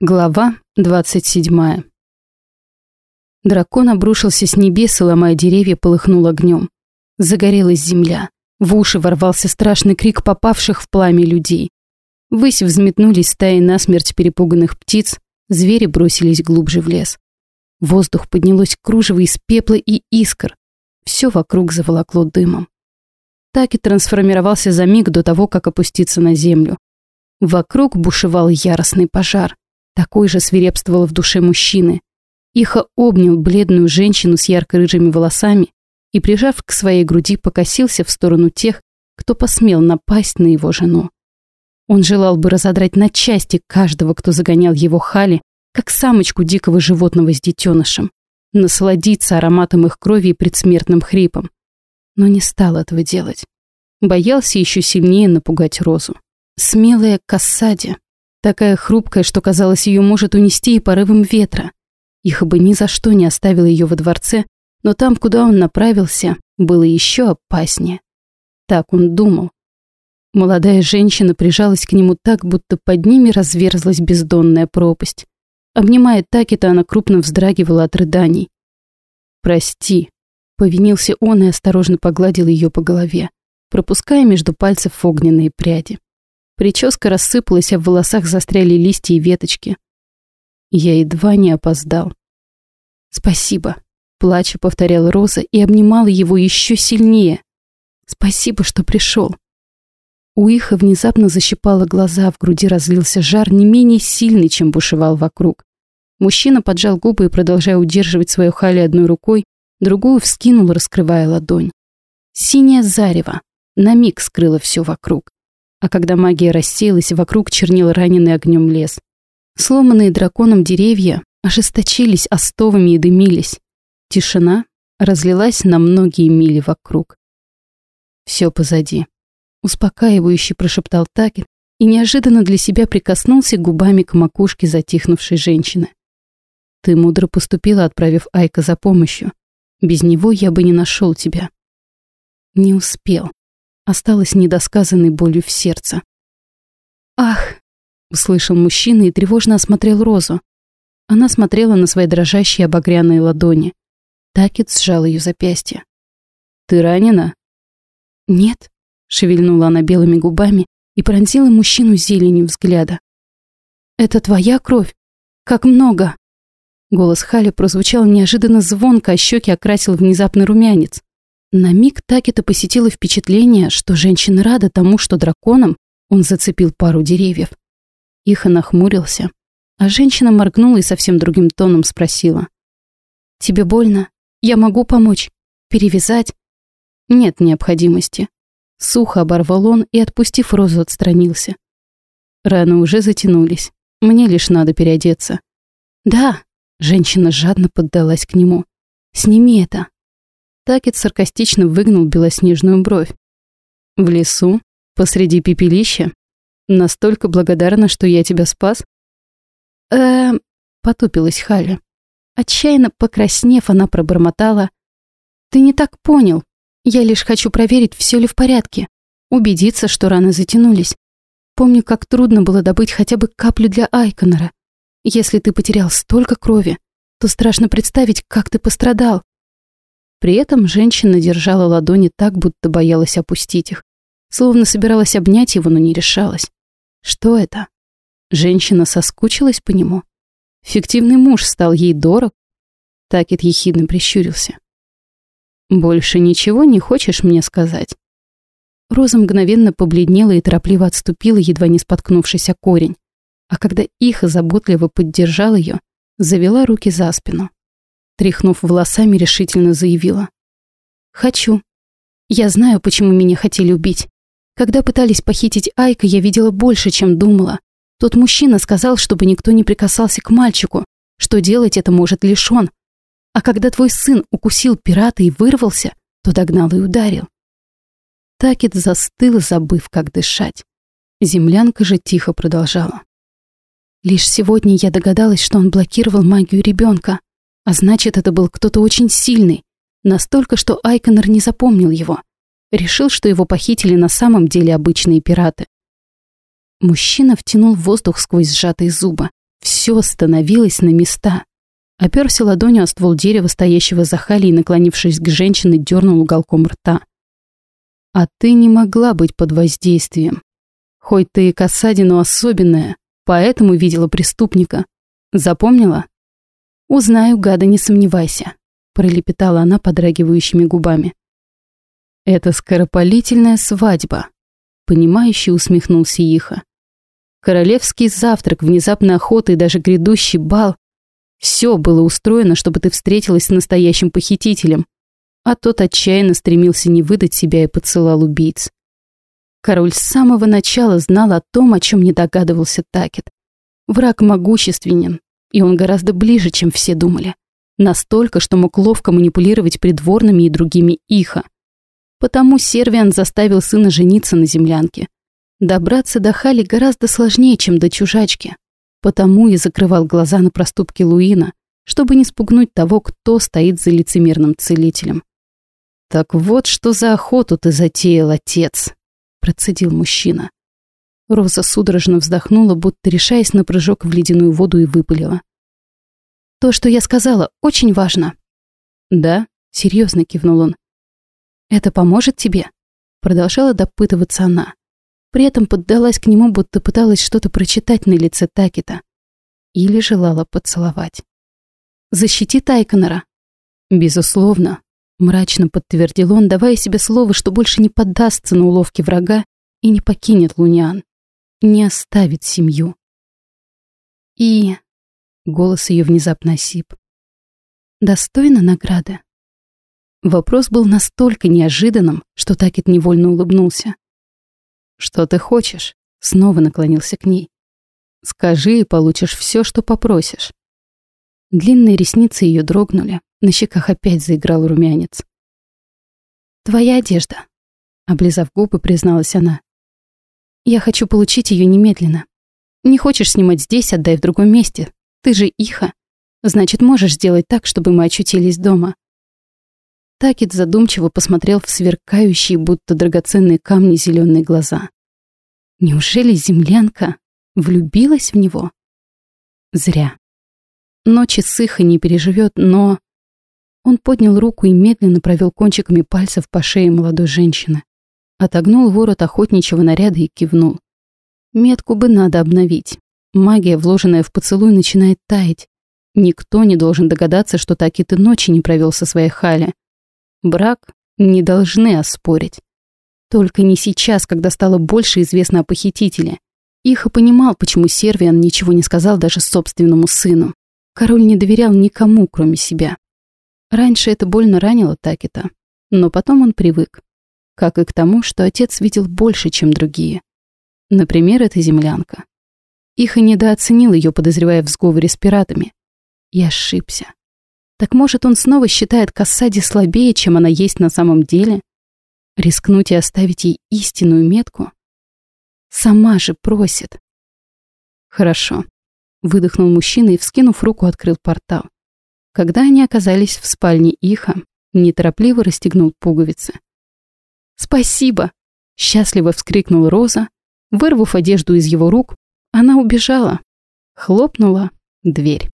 Глава 27. Дракон обрушился с небес и, ломая деревья, полыхнул огнем. Загорелась земля. В уши ворвался страшный крик попавших в пламя людей. Высь взметнулись стаи насмерть перепуганных птиц, звери бросились глубже в лес. воздух поднялось кружево из пепла и искр. Все вокруг заволокло дымом. Так и трансформировался за миг до того, как опуститься на землю. Вокруг бушевал яростный пожар. Такой же свирепствовал в душе мужчины. Иха обнял бледную женщину с ярко-рыжими волосами и, прижав к своей груди, покосился в сторону тех, кто посмел напасть на его жену. Он желал бы разодрать на части каждого, кто загонял его хали, как самочку дикого животного с детенышем, насладиться ароматом их крови и предсмертным хрипом. Но не стал этого делать. Боялся еще сильнее напугать Розу. Смелая Кассади Такая хрупкая, что казалось, ее может унести и порывом ветра. Их бы ни за что не оставил ее во дворце, но там, куда он направился, было еще опаснее. Так он думал. Молодая женщина прижалась к нему так, будто под ними разверзлась бездонная пропасть. Обнимая Такита, она крупно вздрагивала от рыданий. «Прости», — повинился он и осторожно погладил ее по голове, пропуская между пальцев огненные пряди. Прическа рассыпалась, а в волосах застряли листья и веточки. Я едва не опоздал. «Спасибо», — плача повторяла Роза и обнимала его еще сильнее. «Спасибо, что пришел». У Иха внезапно защипало глаза, в груди разлился жар не менее сильный, чем бушевал вокруг. Мужчина поджал губы и, продолжая удерживать свою хали одной рукой, другую вскинул, раскрывая ладонь. Синее зарево на миг скрыло все вокруг а когда магия рассеялась, вокруг чернил раненый огнем лес. Сломанные драконом деревья ожесточились остовами и дымились. Тишина разлилась на многие мили вокруг. Все позади. Успокаивающе прошептал Такер и неожиданно для себя прикоснулся губами к макушке затихнувшей женщины. Ты мудро поступила, отправив Айка за помощью. Без него я бы не нашел тебя. Не успел осталась недосказанной болью в сердце. «Ах!» — услышал мужчина и тревожно осмотрел Розу. Она смотрела на свои дрожащие обогряные ладони. Такет сжал ее запястье. «Ты ранена?» «Нет», — шевельнула она белыми губами и пронзила мужчину зеленью взгляда. «Это твоя кровь? Как много!» Голос Хали прозвучал неожиданно звонко, а щеки окрасил внезапный румянец. На миг Такета посетило впечатление, что женщина рада тому, что драконом он зацепил пару деревьев. Иха нахмурился, а женщина моргнула и совсем другим тоном спросила. «Тебе больно? Я могу помочь? Перевязать?» «Нет необходимости». Сухо оборвал он и, отпустив розу, отстранился. Раны уже затянулись. Мне лишь надо переодеться. «Да», — женщина жадно поддалась к нему. «Сними это, Такет саркастично выгнул белоснежную бровь. «В лесу? Посреди пепелища? Настолько благодарна, что я тебя спас?» «Эм...» — потупилась Халя. Отчаянно покраснев, она пробормотала. «Ты не так понял. Я лишь хочу проверить, все ли в порядке. Убедиться, что раны затянулись. Помню, как трудно было добыть хотя бы каплю для Айконора. Если ты потерял столько крови, то страшно представить, как ты пострадал. При этом женщина держала ладони так, будто боялась опустить их. Словно собиралась обнять его, но не решалась. Что это? Женщина соскучилась по нему? Фиктивный муж стал ей дорог? Такет ехидно прищурился. «Больше ничего не хочешь мне сказать?» Роза мгновенно побледнела и торопливо отступила, едва не споткнувшись о корень. А когда Иха заботливо поддержал ее, завела руки за спину. Тряхнув волосами, решительно заявила. «Хочу. Я знаю, почему меня хотели убить. Когда пытались похитить Айка, я видела больше, чем думала. Тот мужчина сказал, чтобы никто не прикасался к мальчику, что делать это может лишь он. А когда твой сын укусил пирата и вырвался, то догнал и ударил. Такет застыл, забыв, как дышать. Землянка же тихо продолжала. Лишь сегодня я догадалась, что он блокировал магию ребенка. А значит, это был кто-то очень сильный. Настолько, что Айконор не запомнил его. Решил, что его похитили на самом деле обычные пираты. Мужчина втянул воздух сквозь сжатые зубы. Все становилось на места. Оперся ладонью о ствол дерева, стоящего за Хали, и, наклонившись к женщине, дернул уголком рта. «А ты не могла быть под воздействием. Хоть ты и касади, но особенная, поэтому видела преступника. Запомнила?» «Узнаю, гада, не сомневайся», — пролепетала она подрагивающими губами. «Это скоропалительная свадьба», — понимающе усмехнулся Иха. «Королевский завтрак, внезапная охота и даже грядущий бал все было устроено, чтобы ты встретилась с настоящим похитителем, а тот отчаянно стремился не выдать себя и поцелал убийц. Король с самого начала знал о том, о чем не догадывался Такет. Враг могущественен, и он гораздо ближе, чем все думали. Настолько, что мог ловко манипулировать придворными и другими Иха. Потому Сервиан заставил сына жениться на землянке. Добраться до Хали гораздо сложнее, чем до чужачки. Потому и закрывал глаза на проступки Луина, чтобы не спугнуть того, кто стоит за лицемерным целителем. «Так вот, что за охоту ты затеял, отец», — процедил мужчина. Роза судорожно вздохнула, будто решаясь на прыжок в ледяную воду и выпалила. «То, что я сказала, очень важно». «Да?» — серьезно кивнул он. «Это поможет тебе?» — продолжала допытываться она. При этом поддалась к нему, будто пыталась что-то прочитать на лице Такита. Или желала поцеловать. «Защити Тайконора». «Безусловно», — мрачно подтвердил он, давая себе слово, что больше не поддастся на уловки врага и не покинет Луниан. Не оставит семью. И... Голос ее внезапно осип. Достойна награды? Вопрос был настолько неожиданным, что Такет невольно улыбнулся. «Что ты хочешь?» Снова наклонился к ней. «Скажи, и получишь все, что попросишь». Длинные ресницы ее дрогнули, на щеках опять заиграл румянец. «Твоя одежда», — облизав губы, призналась она. «Я хочу получить ее немедленно. Не хочешь снимать здесь, отдай в другом месте. Ты же Иха. Значит, можешь сделать так, чтобы мы очутились дома». Такит задумчиво посмотрел в сверкающие, будто драгоценные камни, зеленые глаза. Неужели землянка влюбилась в него? Зря. Ночи сыха не переживет, но... Он поднял руку и медленно провел кончиками пальцев по шее молодой женщины. Отогнул ворот охотничьего наряда и кивнул. Метку бы надо обновить. Магия, вложенная в поцелуй, начинает таять. Никто не должен догадаться, что Такит и ночи не провел со своей Хали. Брак не должны оспорить. Только не сейчас, когда стало больше известно о похитителе. Иха понимал, почему Сервиан ничего не сказал даже собственному сыну. Король не доверял никому, кроме себя. Раньше это больно ранило Такита, но потом он привык. Как и к тому, что отец видел больше, чем другие. Например, эта землянка. Иха недооценил ее, подозревая в сговоре с пиратами. И ошибся. Так может, он снова считает Кассади слабее, чем она есть на самом деле? Рискнуть и оставить ей истинную метку? Сама же просит. Хорошо. Выдохнул мужчина и, вскинув руку, открыл портал. Когда они оказались в спальне Иха, неторопливо расстегнул пуговицы. «Спасибо!» — счастливо вскрикнула Роза. Вырвав одежду из его рук, она убежала. Хлопнула дверь.